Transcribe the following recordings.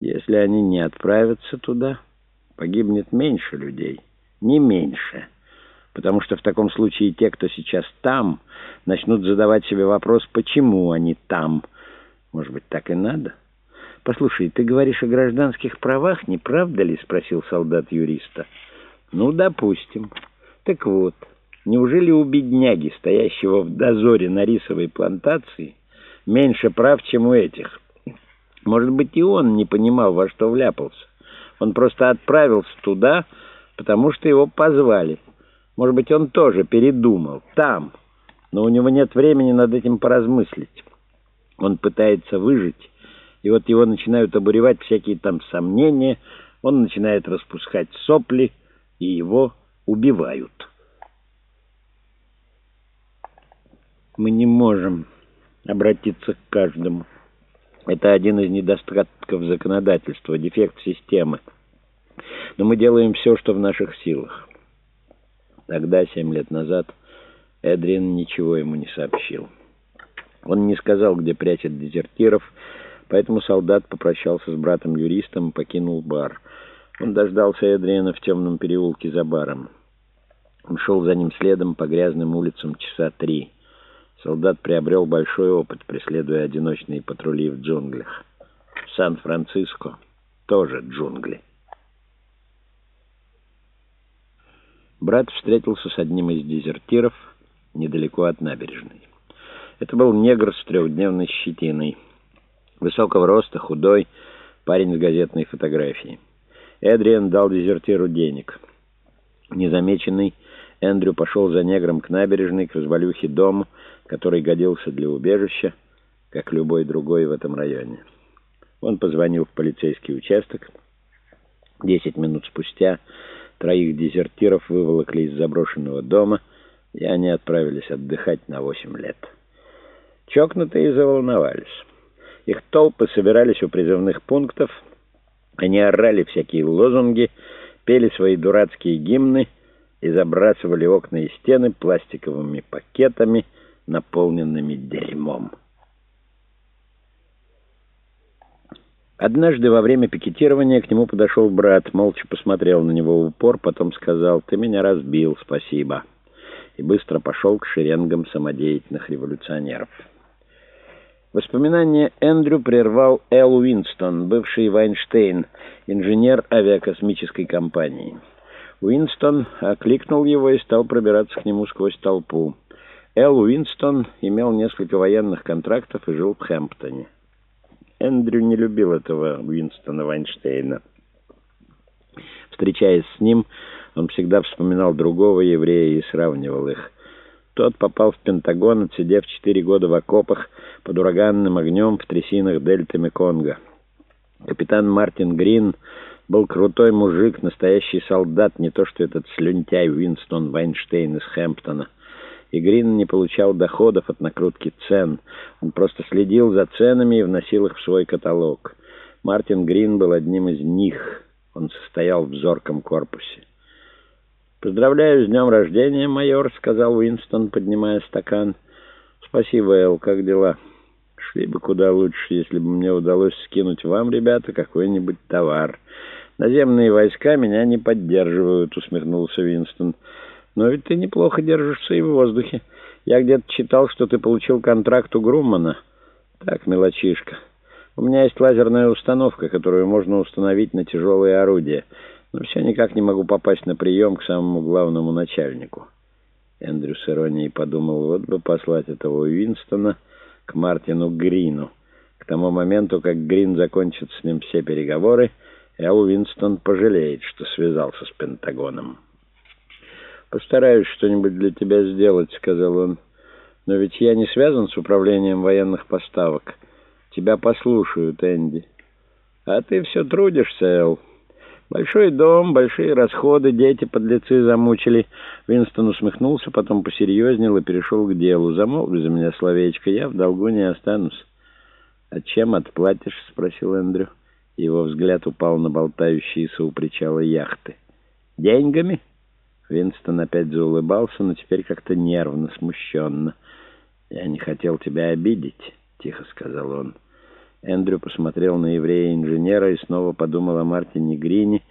Если они не отправятся туда, погибнет меньше людей, не меньше, потому что в таком случае те, кто сейчас там, начнут задавать себе вопрос, почему они там. Может быть, так и надо? «Послушай, ты говоришь о гражданских правах, не правда ли?» — спросил солдат юриста. «Ну, допустим. Так вот, неужели у бедняги, стоящего в дозоре на рисовой плантации, меньше прав, чем у этих?» Может быть, и он не понимал, во что вляпался. Он просто отправился туда, потому что его позвали. Может быть, он тоже передумал. Там. Но у него нет времени над этим поразмыслить. Он пытается выжить, и вот его начинают обуревать всякие там сомнения, он начинает распускать сопли, и его убивают. Мы не можем обратиться к каждому. Это один из недостатков законодательства, дефект системы. Но мы делаем все, что в наших силах. Тогда, семь лет назад, Эдриан ничего ему не сообщил. Он не сказал, где прячет дезертиров, поэтому солдат попрощался с братом-юристом и покинул бар. Он дождался Эдриана в темном переулке за баром. Он шел за ним следом по грязным улицам часа три. Солдат приобрел большой опыт, преследуя одиночные патрули в джунглях. Сан-Франциско тоже джунгли. Брат встретился с одним из дезертиров недалеко от набережной. Это был негр с трехдневной щетиной. Высокого роста, худой, парень с газетной фотографией. Эдриан дал дезертиру денег. Незамеченный, Эндрю пошел за негром к набережной, к развалюхе дому, который годился для убежища, как любой другой в этом районе. Он позвонил в полицейский участок. Десять минут спустя троих дезертиров выволокли из заброшенного дома, и они отправились отдыхать на восемь лет. Чокнутые заволновались. Их толпы собирались у призывных пунктов, они орали всякие лозунги, пели свои дурацкие гимны и забрасывали окна и стены пластиковыми пакетами — наполненными дерьмом. Однажды во время пикетирования к нему подошел брат, молча посмотрел на него в упор, потом сказал «Ты меня разбил, спасибо» и быстро пошел к шеренгам самодеятельных революционеров. Воспоминание Эндрю прервал Эл Уинстон, бывший Вайнштейн, инженер авиакосмической компании. Уинстон окликнул его и стал пробираться к нему сквозь толпу. Эл Уинстон имел несколько военных контрактов и жил в Хэмптоне. Эндрю не любил этого Уинстона Вайнштейна. Встречаясь с ним, он всегда вспоминал другого еврея и сравнивал их. Тот попал в Пентагон, отсидев четыре года в окопах под ураганным огнем в трясинах дельты Меконга. Капитан Мартин Грин был крутой мужик, настоящий солдат, не то что этот слюнтяй Уинстон Вайнштейн из Хэмптона и Грин не получал доходов от накрутки цен. Он просто следил за ценами и вносил их в свой каталог. Мартин Грин был одним из них. Он состоял в зорком корпусе. «Поздравляю с днем рождения, майор», — сказал Уинстон, поднимая стакан. «Спасибо, Эл, как дела?» «Шли бы куда лучше, если бы мне удалось скинуть вам, ребята, какой-нибудь товар. Наземные войска меня не поддерживают», — усмехнулся Уинстон. Но ведь ты неплохо держишься и в воздухе. Я где-то читал, что ты получил контракт у Груммана. Так, мелочишка. У меня есть лазерная установка, которую можно установить на тяжелые орудия. Но все никак не могу попасть на прием к самому главному начальнику. Эндрю с иронией подумал, вот бы послать этого Уинстона к Мартину Грину. К тому моменту, как Грин закончит с ним все переговоры, Эл Уинстон пожалеет, что связался с Пентагоном. «Постараюсь что-нибудь для тебя сделать», — сказал он. «Но ведь я не связан с управлением военных поставок. Тебя послушают, Энди». «А ты все трудишься, Эл. Большой дом, большие расходы, дети-подлецы замучили». Винстон усмехнулся, потом посерьезнел и перешел к делу. «Замолви за меня словечко, я в долгу не останусь». «А чем отплатишь?» — спросил Эндрю. Его взгляд упал на болтающиеся у причала яхты. «Деньгами?» Винстон опять заулыбался, но теперь как-то нервно, смущенно. «Я не хотел тебя обидеть», — тихо сказал он. Эндрю посмотрел на еврея-инженера и снова подумал о Мартине Грине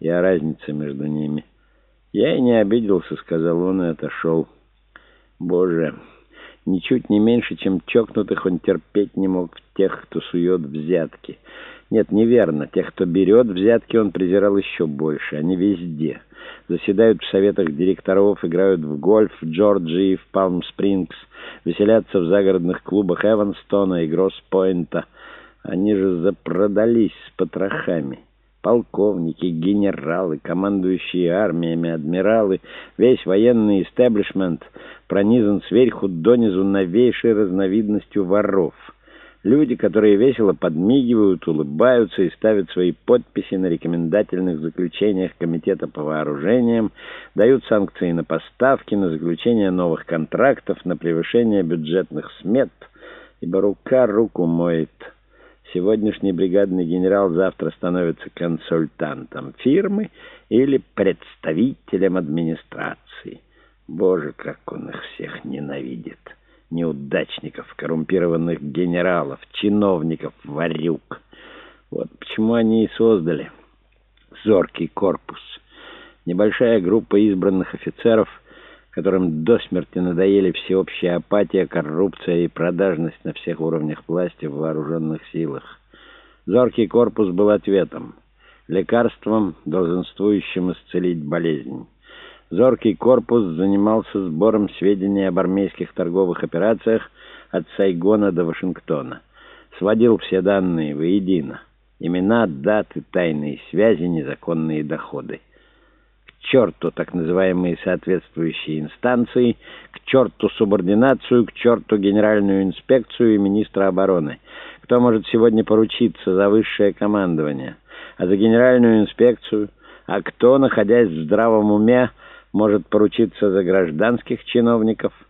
и о разнице между ними. «Я и не обиделся», — сказал он и отошел. «Боже, ничуть не меньше, чем чокнутых он терпеть не мог тех, кто сует взятки». Нет, неверно. Тех, кто берет взятки, он презирал еще больше. Они везде. Заседают в советах директоров, играют в гольф в Джорджии, в Палм-Спрингс, веселятся в загородных клубах Эванстона и Гросс-Пойнта. Они же запродались с потрохами. Полковники, генералы, командующие армиями, адмиралы, весь военный истеблишмент пронизан сверху донизу новейшей разновидностью воров — Люди, которые весело подмигивают, улыбаются и ставят свои подписи на рекомендательных заключениях Комитета по вооружениям, дают санкции на поставки, на заключение новых контрактов, на превышение бюджетных смет, ибо рука руку моет. Сегодняшний бригадный генерал завтра становится консультантом фирмы или представителем администрации. Боже, как он их всех ненавидит! неудачников, коррумпированных генералов, чиновников, варюк. Вот почему они и создали зоркий корпус. Небольшая группа избранных офицеров, которым до смерти надоели всеобщая апатия, коррупция и продажность на всех уровнях власти в вооруженных силах. Зоркий корпус был ответом, лекарством, долженствующим исцелить болезнь. Зоркий корпус занимался сбором сведений об армейских торговых операциях от Сайгона до Вашингтона. Сводил все данные воедино. Имена, даты, тайные связи, незаконные доходы. Черту так называемые соответствующие инстанции, к черту субординацию, к черту генеральную инспекцию и министра обороны. Кто может сегодня поручиться за высшее командование? А за генеральную инспекцию? А кто, находясь в здравом уме, может поручиться за гражданских чиновников –